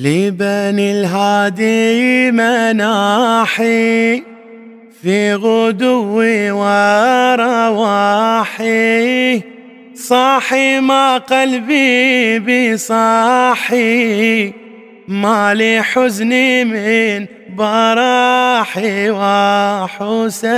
لبني الهادي مناحي في غدوي ورواحي صاحي ما قلبي بصاحي مالي حزني من براحي وحسينا.